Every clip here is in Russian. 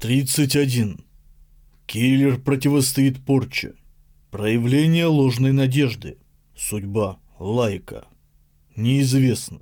31. Киллер противостоит порче. Проявление ложной надежды. Судьба лайка. Неизвестно.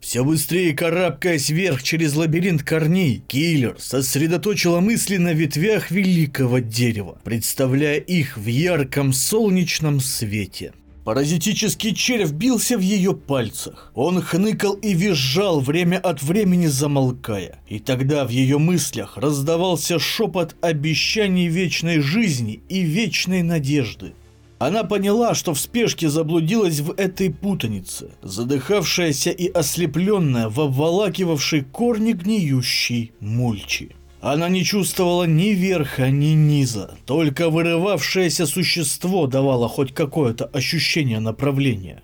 Все быстрее карабкаясь вверх через лабиринт корней, киллер сосредоточила мысли на ветвях великого дерева, представляя их в ярком солнечном свете. Паразитический червь бился в ее пальцах. Он хныкал и визжал, время от времени замолкая. И тогда в ее мыслях раздавался шепот обещаний вечной жизни и вечной надежды. Она поняла, что в спешке заблудилась в этой путанице, задыхавшаяся и ослепленная в обволакивавшей корни гниющей мульчи. Она не чувствовала ни верха, ни низа, только вырывавшееся существо давало хоть какое-то ощущение направления.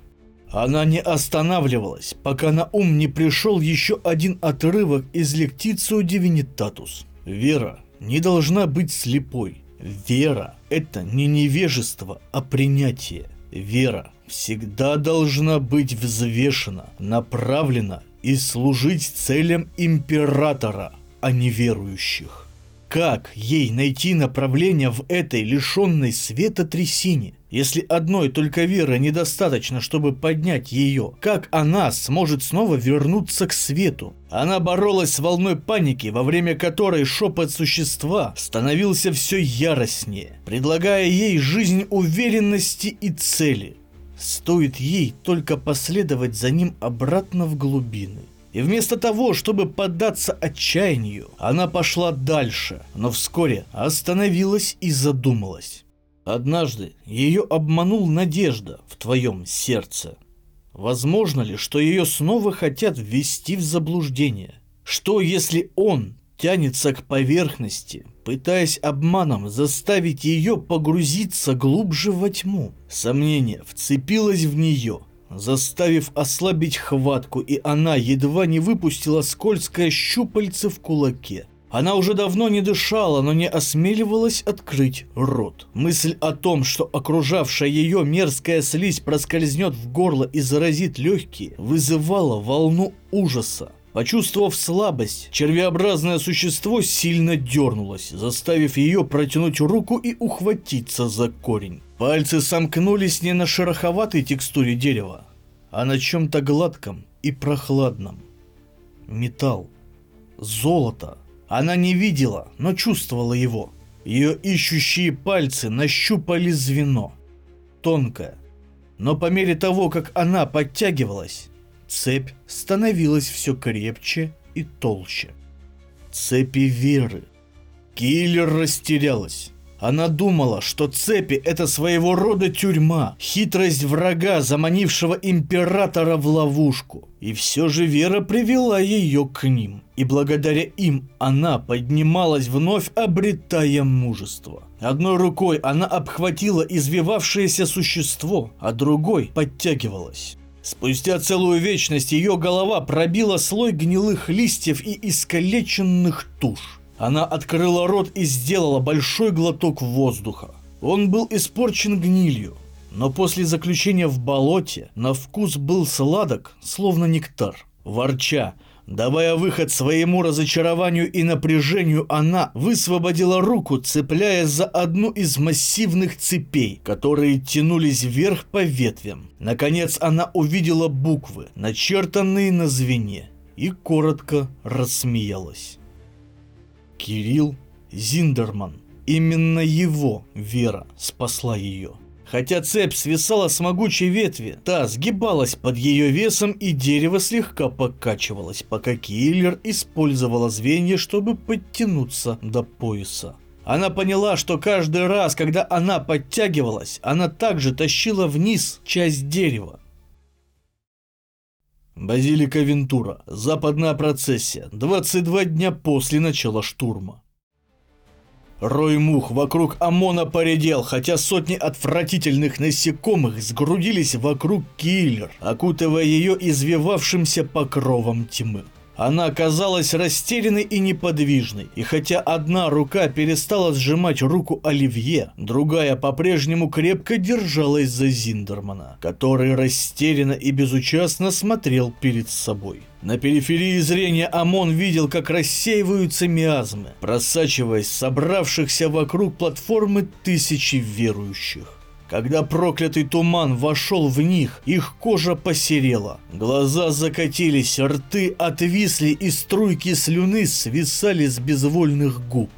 Она не останавливалась, пока на ум не пришел еще один отрывок из Лекцио Дивинитатус. Вера не должна быть слепой. Вера – это не невежество, а принятие. Вера всегда должна быть взвешена, направлена и служить целям императора – а неверующих. Как ей найти направление в этой лишенной света трясине? Если одной только веры недостаточно, чтобы поднять ее, как она сможет снова вернуться к свету? Она боролась с волной паники, во время которой шепот существа становился все яростнее, предлагая ей жизнь уверенности и цели. Стоит ей только последовать за ним обратно в глубины. И вместо того, чтобы поддаться отчаянию, она пошла дальше, но вскоре остановилась и задумалась. Однажды ее обманул надежда в твоем сердце. Возможно ли, что ее снова хотят ввести в заблуждение? Что, если он тянется к поверхности, пытаясь обманом заставить ее погрузиться глубже во тьму? Сомнение вцепилось в нее – заставив ослабить хватку, и она едва не выпустила скользкое щупальце в кулаке. Она уже давно не дышала, но не осмеливалась открыть рот. Мысль о том, что окружавшая ее мерзкая слизь проскользнет в горло и заразит легкие, вызывала волну ужаса. Почувствовав слабость, червеобразное существо сильно дернулось, заставив ее протянуть руку и ухватиться за корень. Пальцы сомкнулись не на шероховатой текстуре дерева, а на чем-то гладком и прохладном. Металл. Золото. Она не видела, но чувствовала его. Ее ищущие пальцы нащупали звено. Тонкое. Но по мере того, как она подтягивалась, цепь становилась все крепче и толще. Цепи веры. Киллер растерялась. Она думала, что цепи – это своего рода тюрьма, хитрость врага, заманившего императора в ловушку. И все же Вера привела ее к ним. И благодаря им она поднималась вновь, обретая мужество. Одной рукой она обхватила извивавшееся существо, а другой подтягивалась. Спустя целую вечность ее голова пробила слой гнилых листьев и искалеченных туш. Она открыла рот и сделала большой глоток воздуха. Он был испорчен гнилью, но после заключения в болоте на вкус был сладок, словно нектар. Ворча, давая выход своему разочарованию и напряжению, она высвободила руку, цепляясь за одну из массивных цепей, которые тянулись вверх по ветвям. Наконец она увидела буквы, начертанные на звене, и коротко рассмеялась. Кирилл Зиндерман. Именно его вера спасла ее. Хотя цепь свисала с могучей ветви, та сгибалась под ее весом и дерево слегка покачивалось, пока киллер использовала звенья, чтобы подтянуться до пояса. Она поняла, что каждый раз, когда она подтягивалась, она также тащила вниз часть дерева. Базилика Вентура. Западная процессия. 22 дня после начала штурма. Рой мух вокруг ОМОНа поредел, хотя сотни отвратительных насекомых сгрудились вокруг киллер, окутывая ее извивавшимся покровом тьмы. Она оказалась растерянной и неподвижной, и хотя одна рука перестала сжимать руку Оливье, другая по-прежнему крепко держалась за Зиндермана, который растерянно и безучастно смотрел перед собой. На периферии зрения Амон видел, как рассеиваются миазмы, просачиваясь собравшихся вокруг платформы тысячи верующих. Когда проклятый туман вошел в них, их кожа посерела, глаза закатились, рты отвисли и струйки слюны свисали с безвольных губ.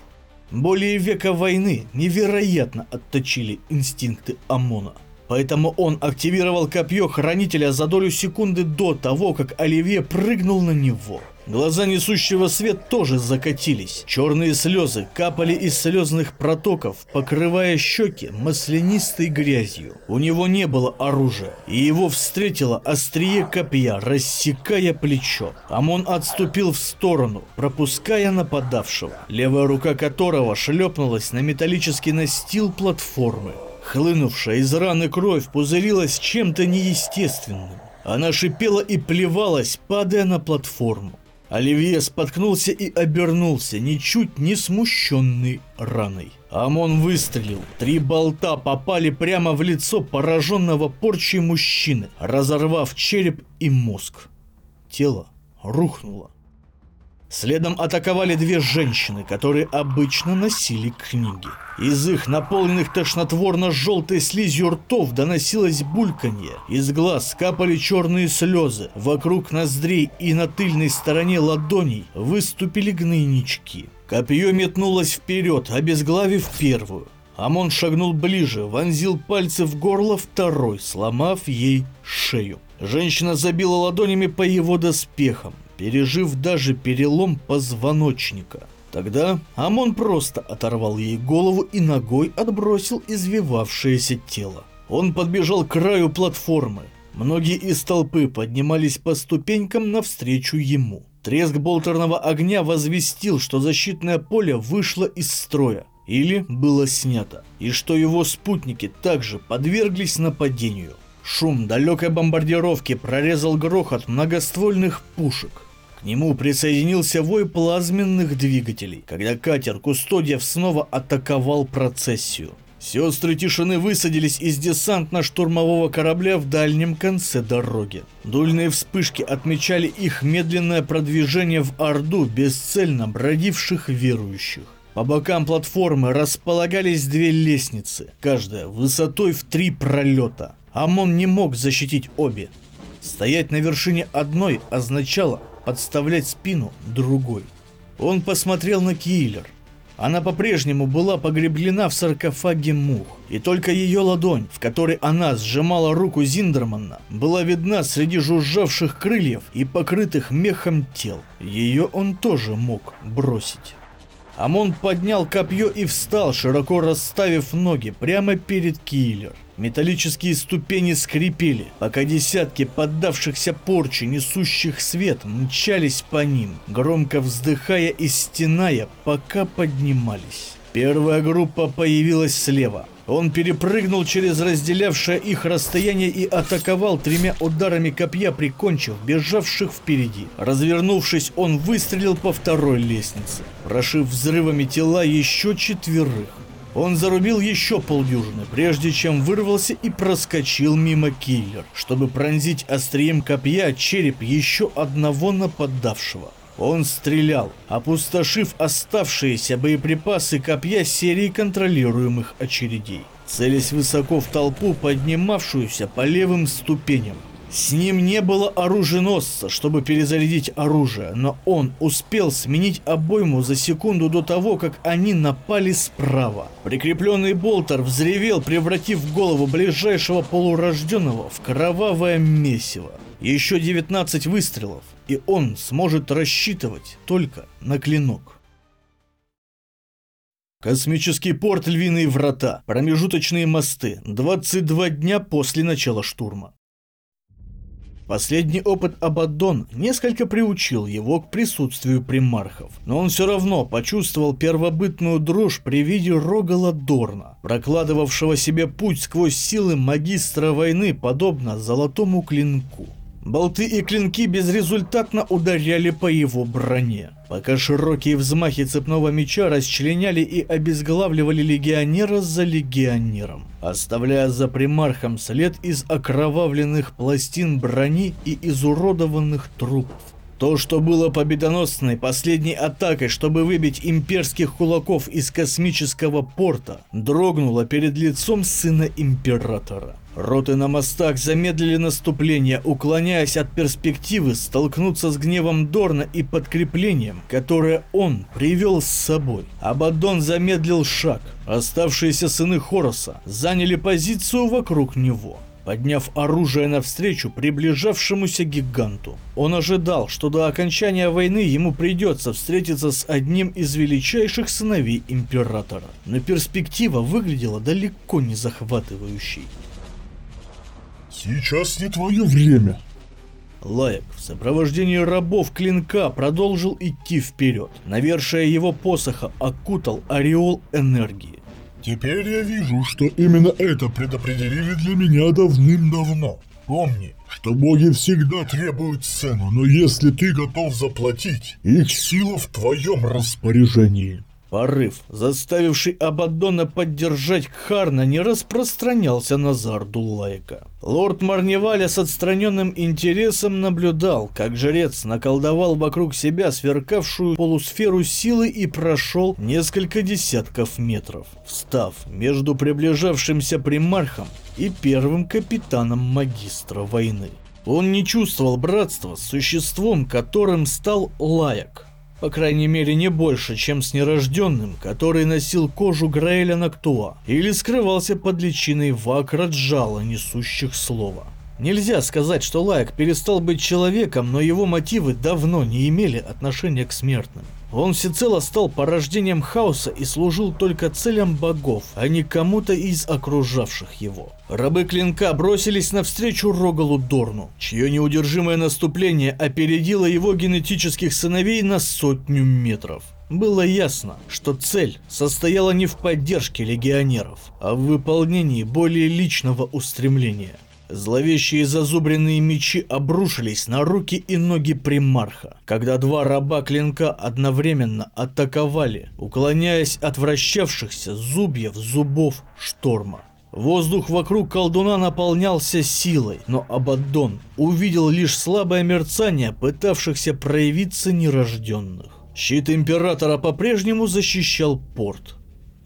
Более века войны невероятно отточили инстинкты ОМОНа. Поэтому он активировал копье хранителя за долю секунды до того, как Оливье прыгнул на него – Глаза несущего свет тоже закатились. Черные слезы капали из слезных протоков, покрывая щеки маслянистой грязью. У него не было оружия, и его встретило острие копья, рассекая плечо. Амон отступил в сторону, пропуская нападавшего, левая рука которого шлепнулась на металлический настил платформы. Хлынувшая из раны кровь пузырилась чем-то неестественным. Она шипела и плевалась, падая на платформу. Оливье споткнулся и обернулся, ничуть не смущенный раной. Амон выстрелил. Три болта попали прямо в лицо пораженного порчей мужчины, разорвав череп и мозг. Тело рухнуло. Следом атаковали две женщины, которые обычно носили книги. Из их наполненных тошнотворно-желтой слизью ртов доносилось бульканье. Из глаз капали черные слезы. Вокруг ноздрей и на тыльной стороне ладоней выступили гнойнички. Копье метнулось вперед, обезглавив первую. Амон шагнул ближе, вонзил пальцы в горло второй, сломав ей шею. Женщина забила ладонями по его доспехам пережив даже перелом позвоночника. Тогда Амон просто оторвал ей голову и ногой отбросил извивавшееся тело. Он подбежал к краю платформы. Многие из толпы поднимались по ступенькам навстречу ему. Треск болтерного огня возвестил, что защитное поле вышло из строя или было снято, и что его спутники также подверглись нападению. Шум далекой бомбардировки прорезал грохот многоствольных пушек. К нему присоединился вой плазменных двигателей, когда катер Кустодиев снова атаковал процессию. Сестры тишины высадились из десантно-штурмового корабля в дальнем конце дороги. Дульные вспышки отмечали их медленное продвижение в Орду бесцельно бродивших верующих. По бокам платформы располагались две лестницы, каждая высотой в три пролета. Амон не мог защитить обе. Стоять на вершине одной означало подставлять спину другой. Он посмотрел на Киллер. Она по-прежнему была погреблена в саркофаге мух, и только ее ладонь, в которой она сжимала руку Зиндермана, была видна среди жужжавших крыльев и покрытых мехом тел. Ее он тоже мог бросить. Амон поднял копье и встал, широко расставив ноги, прямо перед Киллер. Металлические ступени скрипели, пока десятки поддавшихся порчи, несущих свет, мчались по ним, громко вздыхая и стеная, пока поднимались. Первая группа появилась слева. Он перепрыгнул через разделявшее их расстояние и атаковал тремя ударами копья, прикончив бежавших впереди. Развернувшись, он выстрелил по второй лестнице, прошив взрывами тела еще четверых. Он зарубил еще полдюжины, прежде чем вырвался и проскочил мимо киллер, чтобы пронзить острием копья череп еще одного нападавшего. Он стрелял, опустошив оставшиеся боеприпасы копья серии контролируемых очередей, целясь высоко в толпу, поднимавшуюся по левым ступеням. С ним не было оруженосца, чтобы перезарядить оружие, но он успел сменить обойму за секунду до того, как они напали справа. Прикрепленный болтер взревел, превратив голову ближайшего полурожденного в кровавое месиво. Еще 19 выстрелов, и он сможет рассчитывать только на клинок. Космический порт Львиные врата, промежуточные мосты, 22 дня после начала штурма. Последний опыт Абаддон несколько приучил его к присутствию примархов, но он все равно почувствовал первобытную дрожь при виде Рогала Дорна, прокладывавшего себе путь сквозь силы магистра войны, подобно золотому клинку. Болты и клинки безрезультатно ударяли по его броне, пока широкие взмахи цепного меча расчленяли и обезглавливали легионера за легионером, оставляя за примархом след из окровавленных пластин брони и изуродованных трупов. То, что было победоносной последней атакой, чтобы выбить имперских кулаков из космического порта, дрогнуло перед лицом сына императора. Роты на мостах замедлили наступление, уклоняясь от перспективы столкнуться с гневом Дорна и подкреплением, которое он привел с собой. Абаддон замедлил шаг. Оставшиеся сыны Хороса заняли позицию вокруг него подняв оружие навстречу приближавшемуся гиганту. Он ожидал, что до окончания войны ему придется встретиться с одним из величайших сыновей Императора. Но перспектива выглядела далеко не захватывающей. Сейчас не твое время. Лаек в сопровождении рабов клинка продолжил идти вперед. Навершие его посоха окутал ореол энергии. Теперь я вижу, что именно это предопределили для меня давным-давно. Помни, что боги всегда требуют цену, но если ты готов заплатить, их сила в твоем распоряжении. Порыв, заставивший Абаддона поддержать Кхарна, не распространялся на Зарду Лайка. Лорд Марневаля с отстраненным интересом наблюдал, как жрец наколдовал вокруг себя сверкавшую полусферу силы и прошел несколько десятков метров, встав между приближавшимся примархом и первым капитаном магистра войны. Он не чувствовал братства с существом, которым стал Лаяк. По крайней мере не больше, чем с нерожденным, который носил кожу Граэля Нактуа или скрывался под личиной Вакраджала, несущих слова. Нельзя сказать, что Лайк перестал быть человеком, но его мотивы давно не имели отношения к смертным. Он всецело стал порождением хаоса и служил только целям богов, а не кому-то из окружавших его. Рабы клинка бросились навстречу Рогалу Дорну, чье неудержимое наступление опередило его генетических сыновей на сотню метров. Было ясно, что цель состояла не в поддержке легионеров, а в выполнении более личного устремления. Зловещие зазубренные мечи обрушились на руки и ноги примарха, когда два раба клинка одновременно атаковали, уклоняясь от вращавшихся зубьев зубов шторма. Воздух вокруг колдуна наполнялся силой, но Абаддон увидел лишь слабое мерцание пытавшихся проявиться нерожденных. Щит Императора по-прежнему защищал порт.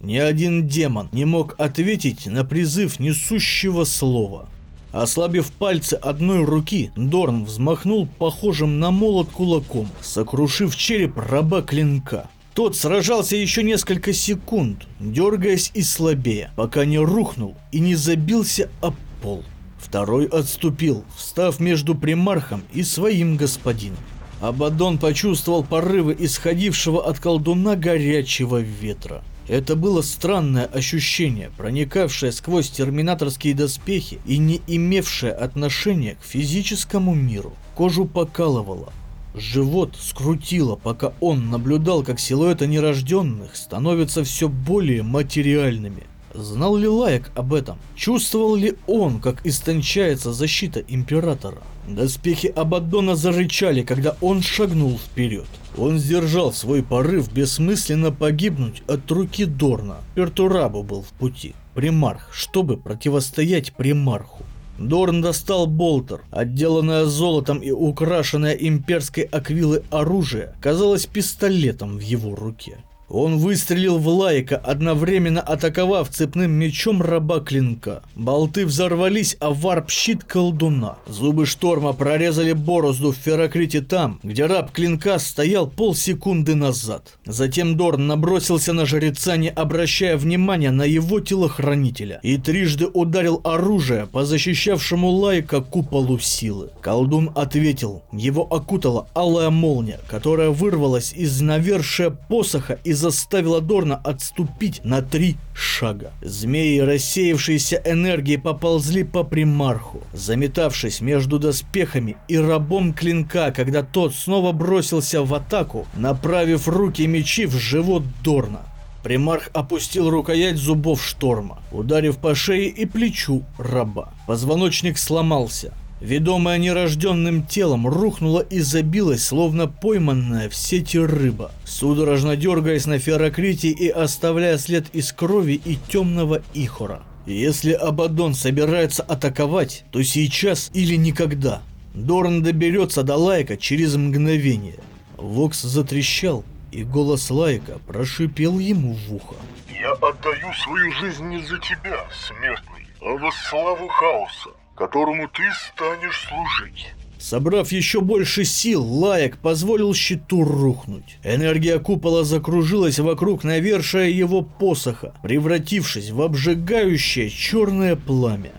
Ни один демон не мог ответить на призыв несущего слова. Ослабив пальцы одной руки, Дорн взмахнул похожим на молот кулаком, сокрушив череп раба клинка. Тот сражался еще несколько секунд, дергаясь и слабея, пока не рухнул и не забился об пол. Второй отступил, встав между примархом и своим господином. Абадон почувствовал порывы исходившего от колдуна горячего ветра. Это было странное ощущение, проникавшее сквозь терминаторские доспехи и не имевшее отношения к физическому миру. Кожу покалывало, живот скрутило, пока он наблюдал, как силуэты нерожденных становятся все более материальными. Знал ли Лаек об этом? Чувствовал ли он, как истончается защита Императора? Доспехи Абаддона зарычали, когда он шагнул вперед. Он сдержал свой порыв бессмысленно погибнуть от руки Дорна. Пертурабо был в пути. Примарх, чтобы противостоять примарху. Дорн достал болтер, отделанное золотом и украшенное имперской аквилой оружие, казалось пистолетом в его руке. Он выстрелил в Лайка, одновременно атаковав цепным мечом раба клинка. Болты взорвались, о варп-щит колдуна. Зубы шторма прорезали борозду в ферокрите там, где раб клинка стоял полсекунды назад. Затем Дорн набросился на жреца, не обращая внимания на его телохранителя, и трижды ударил оружием по защищавшему Лайка куполу силы. Колдун ответил. Его окутала алая молния, которая вырвалась из навершия посоха и заставила Дорна отступить на три шага. Змеи, рассеявшиеся энергии, поползли по примарху, заметавшись между доспехами и рабом клинка, когда тот снова бросился в атаку, направив руки мечи в живот Дорна. Примарх опустил рукоять зубов шторма, ударив по шее и плечу раба. Позвоночник сломался. Ведомая нерожденным телом, рухнула и забилась, словно пойманная в сети рыба, судорожно дергаясь на ферокрите и оставляя след из крови и темного ихора. Если Абадон собирается атаковать, то сейчас или никогда. Дорн доберется до Лайка через мгновение. Вокс затрещал, и голос Лайка прошипел ему в ухо. Я отдаю свою жизнь не за тебя, смертный, а во славу хаоса, которому ты станешь служить. Собрав еще больше сил, Лаек позволил щиту рухнуть. Энергия купола закружилась вокруг навершия его посоха, превратившись в обжигающее черное пламя.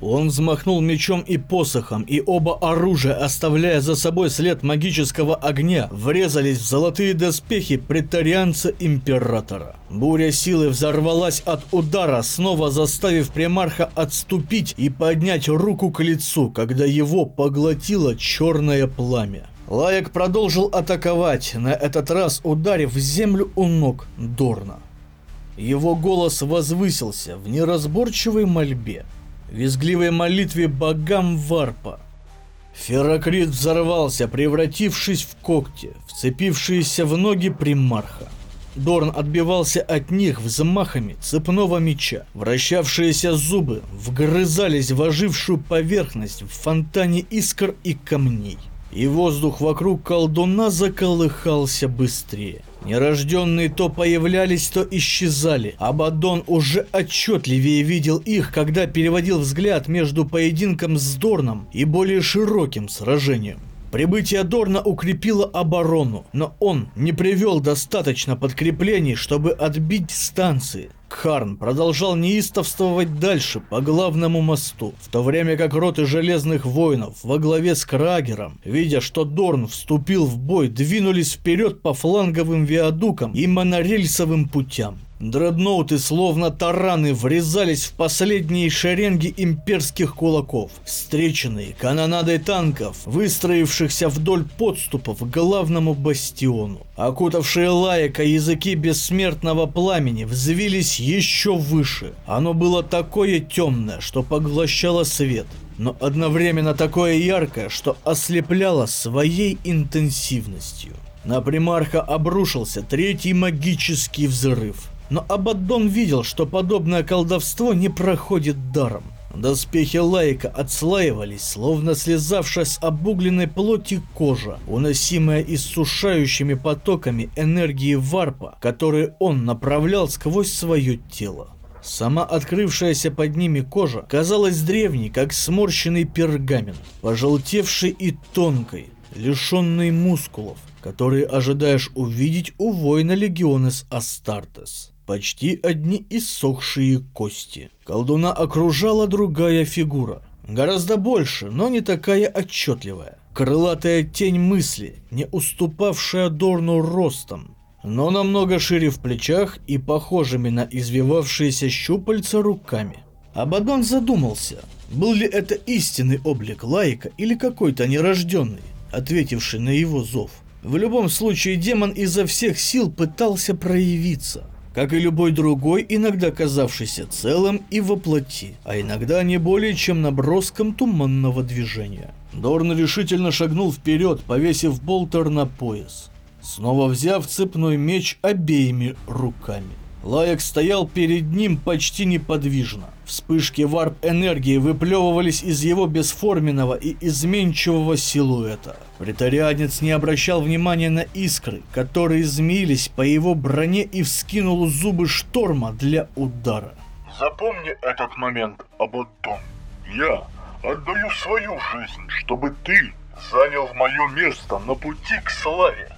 Он взмахнул мечом и посохом, и оба оружия, оставляя за собой след магического огня, врезались в золотые доспехи претарианца Императора. Буря силы взорвалась от удара, снова заставив примарха отступить и поднять руку к лицу, когда его поглотило черное пламя. Лаек продолжил атаковать, на этот раз ударив землю у ног Дорна. Его голос возвысился в неразборчивой мольбе визгливой молитве богам Варпа. Ферокрит взорвался, превратившись в когти, вцепившиеся в ноги примарха. Дорн отбивался от них взмахами цепного меча. Вращавшиеся зубы вгрызались в ожившую поверхность в фонтане искр и камней. И воздух вокруг колдуна заколыхался быстрее. Нерожденные то появлялись, то исчезали. Абадон уже отчетливее видел их, когда переводил взгляд между поединком с Дорном и более широким сражением. Прибытие Дорна укрепило оборону, но он не привел достаточно подкреплений, чтобы отбить станции. Кхарн продолжал неистовствовать дальше по главному мосту, в то время как роты железных воинов во главе с Крагером, видя, что Дорн вступил в бой, двинулись вперед по фланговым виадукам и монорельсовым путям. Дредноуты, словно тараны, врезались в последние шеренги имперских кулаков, встреченные канонадой танков, выстроившихся вдоль подступов к главному бастиону. Окутавшие лаяка языки бессмертного пламени взвились еще выше. Оно было такое темное, что поглощало свет, но одновременно такое яркое, что ослепляло своей интенсивностью. На примарха обрушился третий магический взрыв. Но Абаддон видел, что подобное колдовство не проходит даром. Доспехи Лайка отслаивались, словно слезавшая с обугленной плоти кожа, уносимая иссушающими потоками энергии варпа, которые он направлял сквозь свое тело. Сама открывшаяся под ними кожа казалась древней, как сморщенный пергамент, пожелтевшей и тонкой, лишенной мускулов, которые ожидаешь увидеть у воина Легионес Астартес почти одни иссохшие кости. Колдуна окружала другая фигура. Гораздо больше, но не такая отчетливая. Крылатая тень мысли, не уступавшая Дорну ростом, но намного шире в плечах и похожими на извивавшиеся щупальца руками. Абадон задумался, был ли это истинный облик Лайка или какой-то нерожденный, ответивший на его зов. В любом случае демон изо всех сил пытался проявиться как и любой другой, иногда казавшийся целым и воплоти, а иногда не более чем наброском туманного движения. Дорн решительно шагнул вперед, повесив болтер на пояс, снова взяв цепной меч обеими руками. Лаек стоял перед ним почти неподвижно. Вспышки варп-энергии выплевывались из его бесформенного и изменчивого силуэта. Притарианец не обращал внимания на искры, которые змеились по его броне и вскинул зубы шторма для удара. Запомни этот момент, Абаддон. Я отдаю свою жизнь, чтобы ты занял мое место на пути к славе.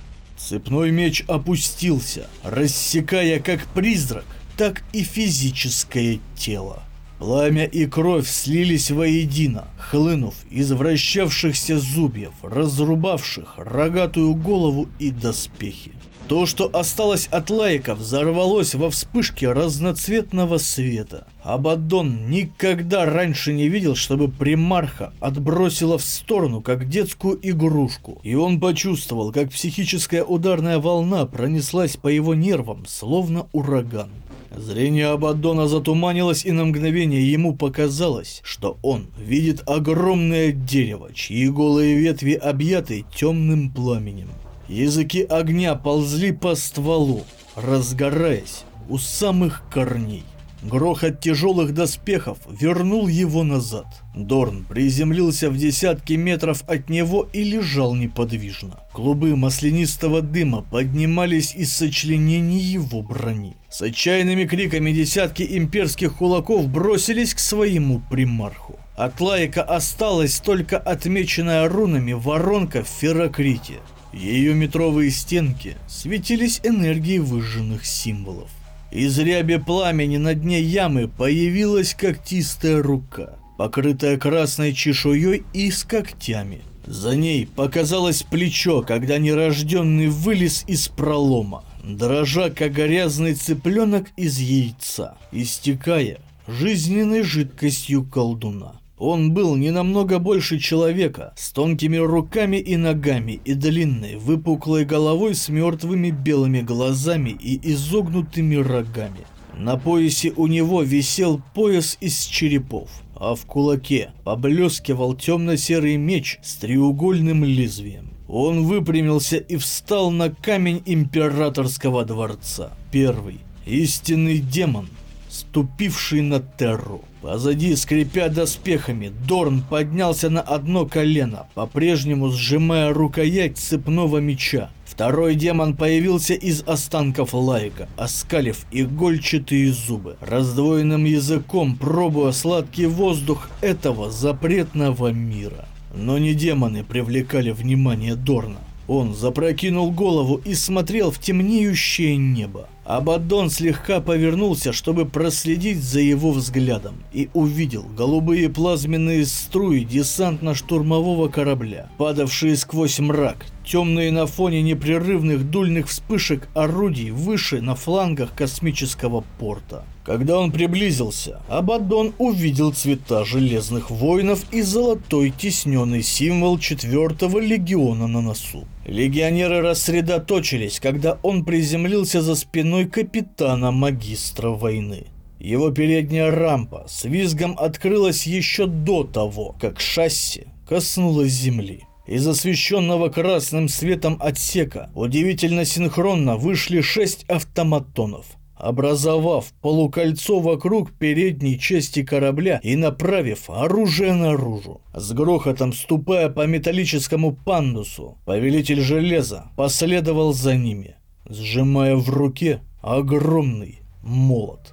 Цепной меч опустился, рассекая как призрак, так и физическое тело. Пламя и кровь слились воедино, хлынув из вращавшихся зубьев, разрубавших рогатую голову и доспехи. То, что осталось от лайка, взорвалось во вспышке разноцветного света. Абаддон никогда раньше не видел, чтобы примарха отбросила в сторону, как детскую игрушку. И он почувствовал, как психическая ударная волна пронеслась по его нервам, словно ураган. Зрение Абаддона затуманилось, и на мгновение ему показалось, что он видит огромное дерево, чьи голые ветви объяты темным пламенем. Языки огня ползли по стволу, разгораясь у самых корней. Грохот тяжелых доспехов вернул его назад. Дорн приземлился в десятки метров от него и лежал неподвижно. Клубы маслянистого дыма поднимались из сочленений его брони. С отчаянными криками десятки имперских кулаков бросились к своему примарху. От лайка осталась только отмеченная рунами воронка в ферокрите. Ее метровые стенки светились энергией выжженных символов. Из ряби пламени на дне ямы появилась когтистая рука, покрытая красной чешуей и с когтями. За ней показалось плечо, когда нерожденный вылез из пролома, дрожа как грязный цыпленок из яйца, истекая жизненной жидкостью колдуна. Он был не намного больше человека, с тонкими руками и ногами и длинной, выпуклой головой с мертвыми белыми глазами и изогнутыми рогами. На поясе у него висел пояс из черепов, а в кулаке поблескивал темно-серый меч с треугольным лезвием. Он выпрямился и встал на камень императорского дворца. Первый, истинный демон, ступивший на терру. Позади, скрипя доспехами, Дорн поднялся на одно колено, по-прежнему сжимая рукоять цепного меча. Второй демон появился из останков лайка, оскалив игольчатые зубы, раздвоенным языком пробуя сладкий воздух этого запретного мира. Но не демоны привлекали внимание Дорна. Он запрокинул голову и смотрел в темнеющее небо. Абаддон слегка повернулся, чтобы проследить за его взглядом, и увидел голубые плазменные струи десантно-штурмового корабля, падавшие сквозь мрак, темные на фоне непрерывных дульных вспышек орудий выше на флангах космического порта. Когда он приблизился, Абаддон увидел цвета железных воинов и золотой тисненный символ четвертого легиона на носу. Легионеры рассредоточились, когда он приземлился за спиной капитана-магистра войны. Его передняя рампа с визгом открылась еще до того, как шасси коснулось земли. Из освещенного красным светом отсека удивительно синхронно вышли шесть автоматонов – образовав полукольцо вокруг передней части корабля и направив оружие наружу. С грохотом ступая по металлическому пандусу, повелитель железа последовал за ними, сжимая в руке огромный молот.